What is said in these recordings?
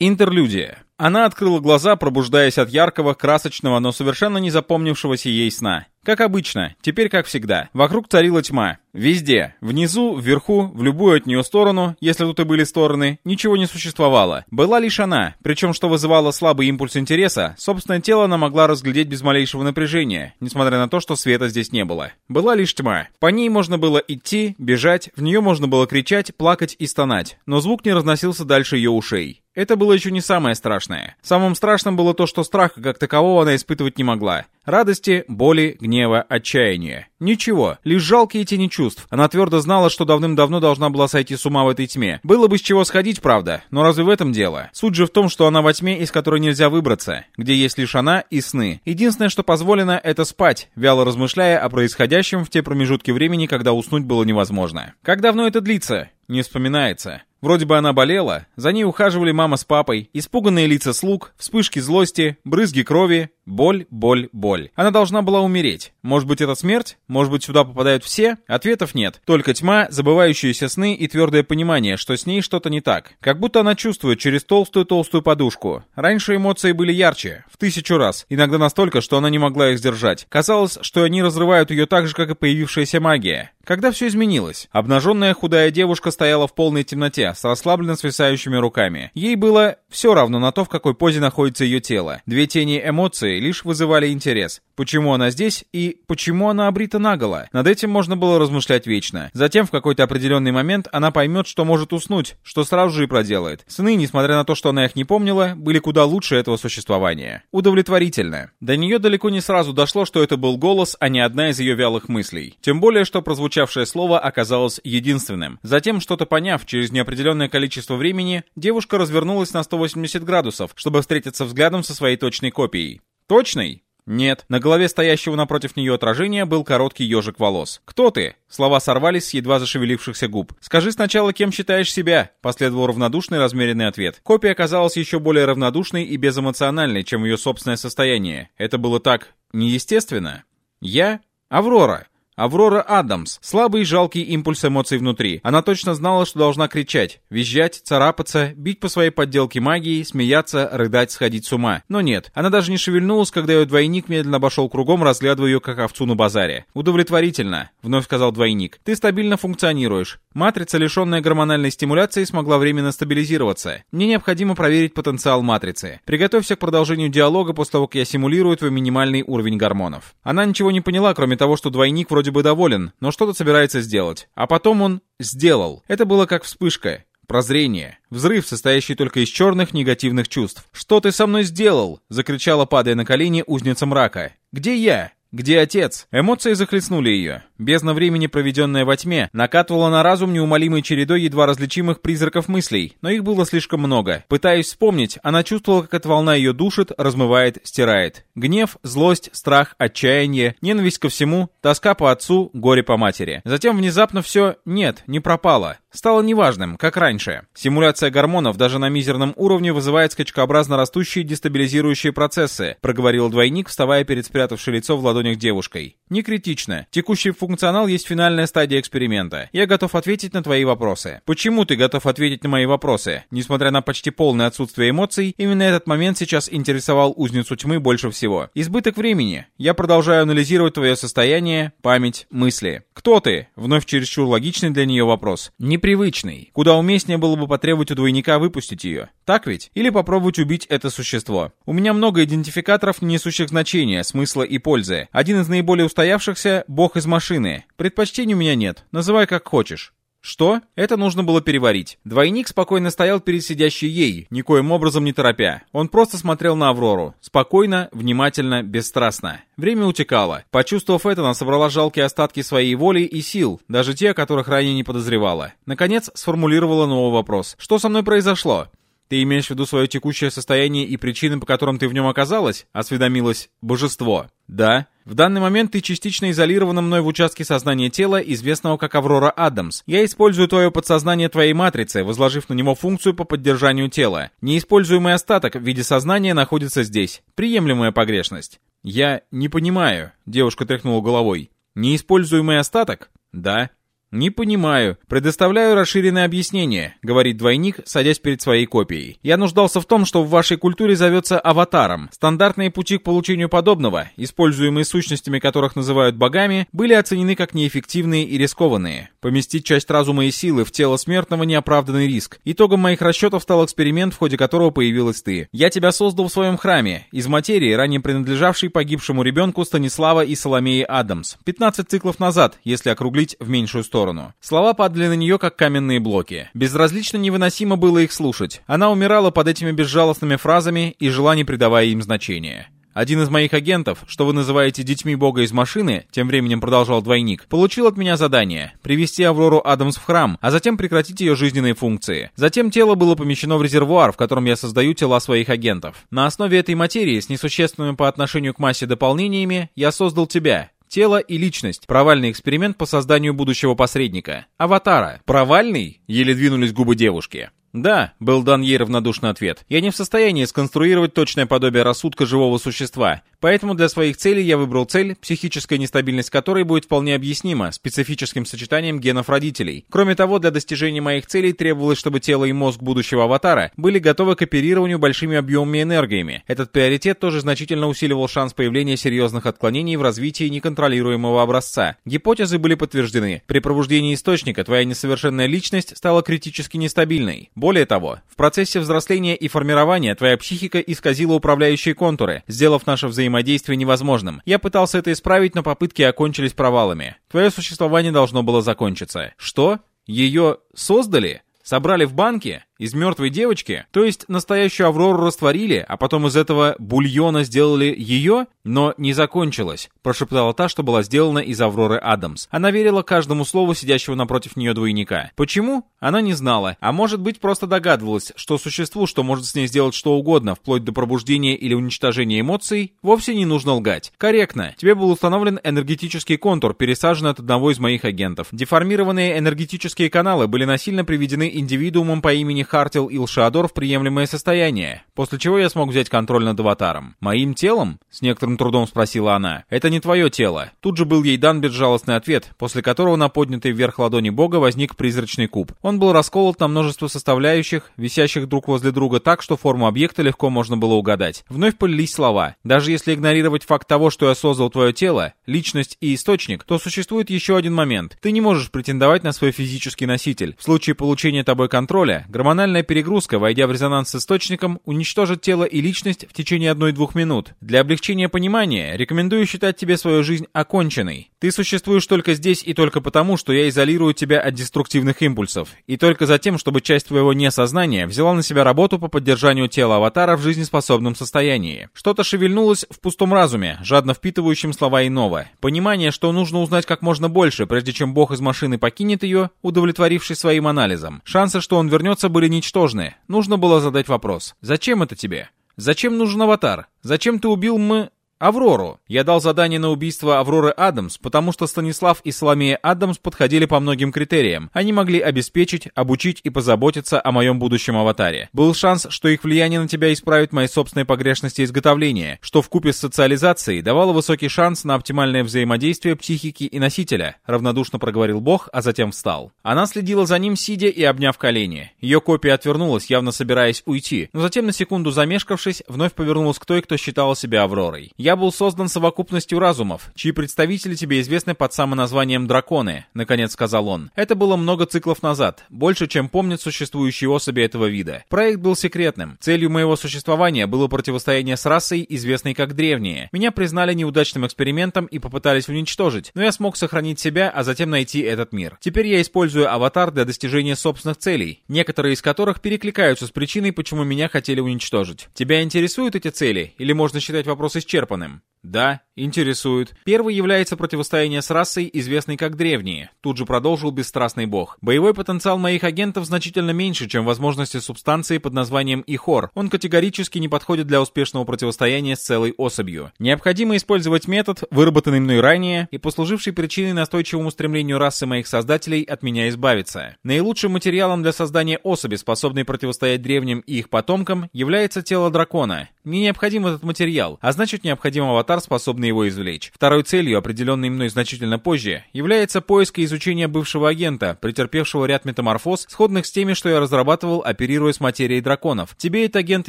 Интерлюдия. Она открыла глаза, пробуждаясь от яркого, красочного, но совершенно не запомнившегося ей сна. Как обычно, теперь как всегда. Вокруг царила тьма. Везде, внизу, вверху, в любую от нее сторону, если тут и были стороны, ничего не существовало. Была лишь она, причем что вызывало слабый импульс интереса, собственное тело она могла разглядеть без малейшего напряжения, несмотря на то, что света здесь не было. Была лишь тьма. По ней можно было идти, бежать, в нее можно было кричать, плакать и стонать, но звук не разносился дальше ее ушей. Это было еще не самое страшное. Самым страшным было то, что страха как такового она испытывать не могла. Радости, боли, гнева, отчаяния. Ничего, лишь жалкие тени чувств. Она твердо знала, что давным-давно должна была сойти с ума в этой тьме. Было бы с чего сходить, правда, но разве в этом дело? Суть же в том, что она во тьме, из которой нельзя выбраться, где есть лишь она и сны. Единственное, что позволено, это спать, вяло размышляя о происходящем в те промежутки времени, когда уснуть было невозможно. Как давно это длится? Не вспоминается. Вроде бы она болела, за ней ухаживали мама с папой, испуганные лица слуг, вспышки злости, брызги крови, боль, боль, боль. Она должна была умереть. Может быть, это смерть? Может быть, сюда попадают все? Ответов нет. Только тьма, забывающиеся сны и твердое понимание, что с ней что-то не так. Как будто она чувствует через толстую-толстую подушку. Раньше эмоции были ярче, в тысячу раз. Иногда настолько, что она не могла их сдержать. Казалось, что они разрывают ее так же, как и появившаяся магия. Когда все изменилось? Обнаженная худая девушка стояла в полной темноте, с расслабленно свисающими руками. Ей было все равно на то, в какой позе находится ее тело. Две тени эмоций лишь вызывали интерес. Почему она здесь и почему она обрита наголо? Над этим можно было размышлять вечно. Затем в какой-то определенный момент она поймет, что может уснуть, что сразу же и проделает. Сны, несмотря на то, что она их не помнила, были куда лучше этого существования. Удовлетворительно. До нее далеко не сразу дошло, что это был голос, а не одна из ее вялых мыслей. Тем более, что прозвучавшее слово оказалось единственным. Затем, что-то поняв через неопределенное количество времени, девушка развернулась на 180 градусов, чтобы встретиться взглядом со своей точной копией. Точной? Нет, на голове стоящего напротив нее отражения был короткий ежик волос. «Кто ты?» Слова сорвались с едва зашевелившихся губ. «Скажи сначала, кем считаешь себя?» Последовал равнодушный размеренный ответ. Копия оказалась еще более равнодушной и безэмоциональной, чем ее собственное состояние. Это было так... неестественно. «Я? Аврора!» Аврора Адамс. Слабый и жалкий импульс эмоций внутри. Она точно знала, что должна кричать, визжать, царапаться, бить по своей подделке магии, смеяться, рыдать, сходить с ума. Но нет, она даже не шевельнулась, когда ее двойник медленно обошел кругом, разглядывая ее как овцу на базаре. «Удовлетворительно», — вновь сказал двойник. «Ты стабильно функционируешь. Матрица, лишенная гормональной стимуляции, смогла временно стабилизироваться. Мне необходимо проверить потенциал матрицы. Приготовься к продолжению диалога после того, как я симулирую твой минимальный уровень гормонов». Она ничего не поняла, кроме того, что двойник вроде бы доволен, но что-то собирается сделать. А потом он сделал. Это было как вспышка. Прозрение. Взрыв, состоящий только из черных негативных чувств. «Что ты со мной сделал?» — закричала, падая на колени, узница мрака. «Где я?» «Где отец?» Эмоции захлестнули ее. Бездна времени, проведенная во тьме, накатывала на разум неумолимой чередой едва различимых призраков мыслей, но их было слишком много. Пытаясь вспомнить, она чувствовала, как эта волна ее душит, размывает, стирает. Гнев, злость, страх, отчаяние, ненависть ко всему, тоска по отцу, горе по матери. Затем внезапно все «нет, не пропало» стало неважным, как раньше. Симуляция гормонов даже на мизерном уровне вызывает скачкообразно растущие дестабилизирующие процессы, проговорил двойник, вставая перед спрятавшей лицо в ладонях девушкой. Не критично. Текущий функционал есть финальная стадия эксперимента. Я готов ответить на твои вопросы. Почему ты готов ответить на мои вопросы? Несмотря на почти полное отсутствие эмоций, именно этот момент сейчас интересовал узницу тьмы больше всего. Избыток времени. Я продолжаю анализировать твое состояние, память, мысли. Кто ты? Вновь чересчур логичный для нее вопрос. Не непривычный. Куда уместнее было бы потребовать у двойника выпустить ее. Так ведь? Или попробовать убить это существо. У меня много идентификаторов, не несущих значения, смысла и пользы. Один из наиболее устоявшихся — бог из машины. Предпочтений у меня нет. Называй как хочешь. Что? Это нужно было переварить. Двойник спокойно стоял перед сидящей ей, никоим образом не торопя. Он просто смотрел на Аврору. Спокойно, внимательно, бесстрастно. Время утекало. Почувствовав это, она собрала жалкие остатки своей воли и сил, даже те, о которых ранее не подозревала. Наконец, сформулировала новый вопрос. «Что со мной произошло?» «Ты имеешь в виду свое текущее состояние и причины, по которым ты в нем оказалась?» — осведомилось божество. «Да. В данный момент ты частично изолирована мной в участке сознания тела, известного как Аврора Адамс. Я использую твое подсознание твоей матрицы, возложив на него функцию по поддержанию тела. Неиспользуемый остаток в виде сознания находится здесь. Приемлемая погрешность». «Я не понимаю», — девушка тряхнула головой. «Неиспользуемый остаток?» «Да». «Не понимаю. Предоставляю расширенное объяснение», — говорит двойник, садясь перед своей копией. «Я нуждался в том, что в вашей культуре зовется аватаром. Стандартные пути к получению подобного, используемые сущностями которых называют богами, были оценены как неэффективные и рискованные. Поместить часть разума и силы в тело смертного — неоправданный риск. Итогом моих расчетов стал эксперимент, в ходе которого появилась ты. Я тебя создал в своем храме, из материи, ранее принадлежавшей погибшему ребенку Станислава и Соломеи Адамс. 15 циклов назад, если округлить в меньшую сторону сторону. Слова падали на нее, как каменные блоки. Безразлично невыносимо было их слушать. Она умирала под этими безжалостными фразами и жила, не придавая им значения. Один из моих агентов, что вы называете детьми бога из машины, тем временем продолжал двойник, получил от меня задание привести Аврору Адамс в храм, а затем прекратить ее жизненные функции. Затем тело было помещено в резервуар, в котором я создаю тела своих агентов. На основе этой материи с несущественными по отношению к массе дополнениями я создал тебя, Тело и личность. Провальный эксперимент по созданию будущего посредника. Аватара. Провальный? Еле двинулись губы девушки. «Да», — был дан ей равнодушный ответ. «Я не в состоянии сконструировать точное подобие рассудка живого существа. Поэтому для своих целей я выбрал цель, психическая нестабильность которой будет вполне объяснима специфическим сочетанием генов родителей. Кроме того, для достижения моих целей требовалось, чтобы тело и мозг будущего аватара были готовы к оперированию большими объемами энергиями. Этот приоритет тоже значительно усиливал шанс появления серьезных отклонений в развитии неконтролируемого образца. Гипотезы были подтверждены. При пробуждении источника твоя несовершенная личность стала критически нестабильной. Более того, в процессе взросления и формирования твоя психика исказила управляющие контуры, сделав наше взаимодействие взаимодействие невозможным. Я пытался это исправить, но попытки окончились провалами. Твое существование должно было закончиться. Что? Ее создали? Собрали в банке? Из мертвой девочки? То есть настоящую Аврору растворили, а потом из этого бульона сделали ее? Но не закончилось, прошептала та, что была сделана из Авроры Адамс. Она верила каждому слову сидящего напротив нее двойника. Почему? Она не знала, а может быть просто догадывалась, что существу, что может с ней сделать что угодно, вплоть до пробуждения или уничтожения эмоций, вовсе не нужно лгать. Корректно. Тебе был установлен энергетический контур, пересаженный от одного из моих агентов. Деформированные энергетические каналы были насильно приведены индивидуумом по имени Хартил Илшадор в приемлемое состояние, после чего я смог взять контроль над аватаром. Моим телом? С некоторым трудом спросила она. Это не твое тело. Тут же был ей дан безжалостный ответ, после которого на поднятой вверх ладони бога возник призрачный куб. Он был расколот на множество составляющих, висящих друг возле друга так, что форму объекта легко можно было угадать. Вновь полились слова. Даже если игнорировать факт того, что я создал твое тело, личность и источник, то существует еще один момент. Ты не можешь претендовать на свой физический носитель. В случае получения тобой контроля, гормональный Гормональная перегрузка, войдя в резонанс с источником, уничтожит тело и личность в течение 1-2 минут. Для облегчения понимания, рекомендую считать тебе свою жизнь оконченной. Ты существуешь только здесь и только потому, что я изолирую тебя от деструктивных импульсов. И только за тем, чтобы часть твоего несознания взяла на себя работу по поддержанию тела аватара в жизнеспособном состоянии. Что-то шевельнулось в пустом разуме, жадно впитывающем слова иного. Понимание, что нужно узнать как можно больше, прежде чем бог из машины покинет ее, удовлетворившись своим анализом. Шансы, что он вернется, были ничтожны. Нужно было задать вопрос. «Зачем это тебе? Зачем нужен аватар? Зачем ты убил мы...» Аврору. Я дал задание на убийство Авроры Адамс, потому что Станислав и Соломея Адамс подходили по многим критериям. Они могли обеспечить, обучить и позаботиться о моем будущем аватаре. Был шанс, что их влияние на тебя исправит мои собственные погрешности изготовления, что в купе с социализацией давало высокий шанс на оптимальное взаимодействие психики и носителя, равнодушно проговорил Бог, а затем встал. Она следила за ним, сидя и обняв колени. Ее копия отвернулась, явно собираясь уйти, но затем на секунду замешкавшись, вновь повернулась к той, кто считала себя Авророй. Я был создан совокупностью разумов, чьи представители тебе известны под самоназванием драконы, наконец сказал он. Это было много циклов назад, больше, чем помнят существующие особи этого вида. Проект был секретным. Целью моего существования было противостояние с расой, известной как древние. Меня признали неудачным экспериментом и попытались уничтожить, но я смог сохранить себя, а затем найти этот мир. Теперь я использую аватар для достижения собственных целей, некоторые из которых перекликаются с причиной, почему меня хотели уничтожить. Тебя интересуют эти цели, или можно считать вопрос исчерпанным? Исчерпанным. Да, интересует. Первый является противостояние с расой, известной как древние. Тут же продолжил бесстрастный бог. Боевой потенциал моих агентов значительно меньше, чем возможности субстанции под названием Ихор. Он категорически не подходит для успешного противостояния с целой особью. Необходимо использовать метод, выработанный мной ранее и послуживший причиной настойчивому стремлению расы моих создателей от меня избавиться. Наилучшим материалом для создания особи, способной противостоять древним и их потомкам, является тело дракона. Мне необходим этот материал, а значит необходим аватар, способный его извлечь. Второй целью, определенной мной значительно позже, является поиск и изучение бывшего агента, претерпевшего ряд метаморфоз, сходных с теми, что я разрабатывал, оперируя с материей драконов. Тебе этот агент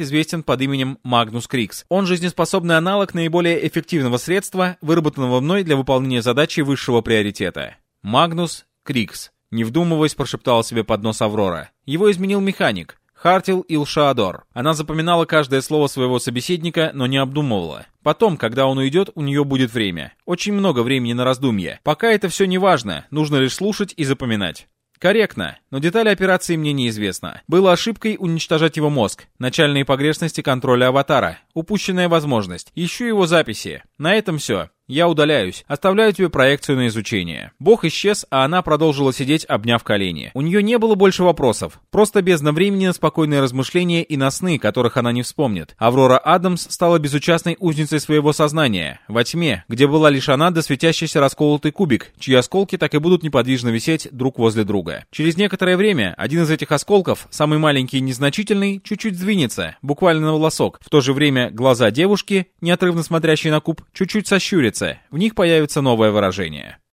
известен под именем Магнус Крикс. Он жизнеспособный аналог наиболее эффективного средства, выработанного мной для выполнения задачи высшего приоритета. Магнус Крикс. Не вдумываясь, прошептала себе под нос Аврора. Его изменил механик. Хартил Илшаадор. Она запоминала каждое слово своего собеседника, но не обдумывала. Потом, когда он уйдет, у нее будет время. Очень много времени на раздумье. Пока это все не важно, нужно лишь слушать и запоминать. Корректно, но детали операции мне неизвестно. Было ошибкой уничтожать его мозг, начальные погрешности контроля аватара, упущенная возможность, ищу его записи. На этом все. Я удаляюсь. Оставляю тебе проекцию на изучение. Бог исчез, а она продолжила сидеть, обняв колени. У нее не было больше вопросов. Просто бездна времени на спокойные размышления и на сны, которых она не вспомнит. Аврора Адамс стала безучастной узницей своего сознания. Во тьме, где была лишь она да светящийся расколотый кубик, чьи осколки так и будут неподвижно висеть друг возле друга. Через некоторое время один из этих осколков, самый маленький и незначительный, чуть-чуть сдвинется, буквально на волосок. В то же время глаза девушки, неотрывно смотрящие на куб, чуть-чуть сощурятся, в них появится новое выражение.